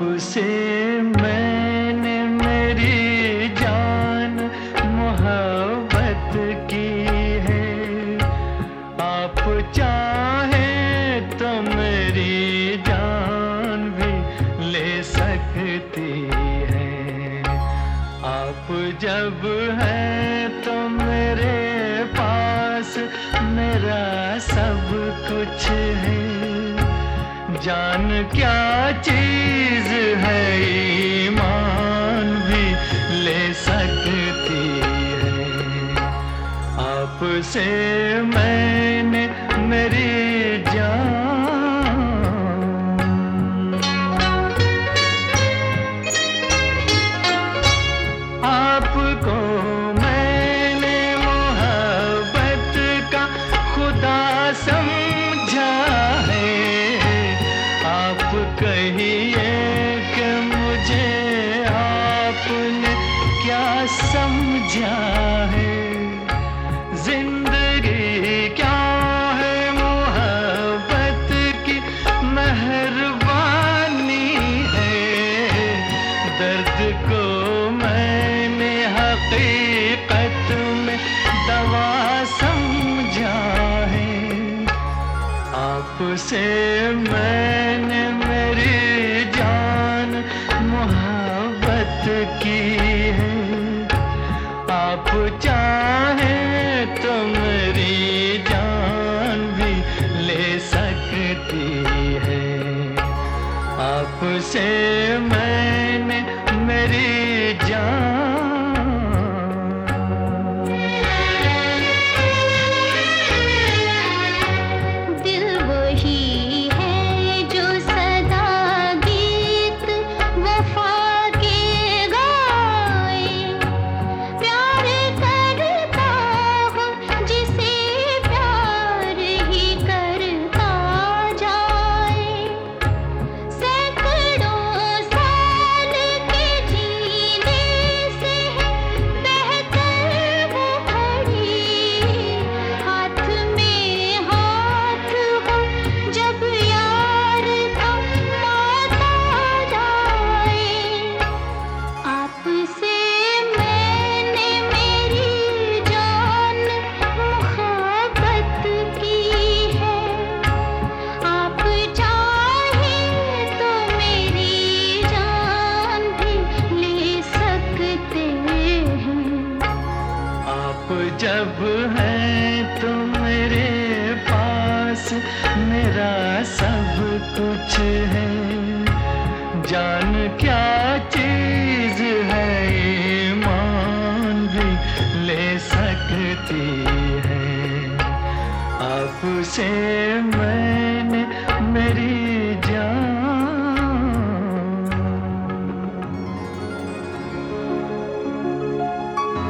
आपसे मैंने मेरी जान मोहब्बत की है। आप चाहे तो मेरी जान भी ले सकती है। आप जब हैं तो मेरे पास मेरा सब कुछ है। जान क्या चीज़ है ईमान भी ले सकती है। आपसे मैंने समझा है ज़िंदगी क्या है मोहब्बत की? मेहरबानी है। दर्द को मैंने हकीकत में दवा समझा है। आपसे मैंने चाहे तो मेरी जान भी ले सकती है। आपसे मैंने हैं तो मेरे पास, मेरा सब कुछ है। जान क्या चीज़ है मान भी ले सकती है। आपसे मेरी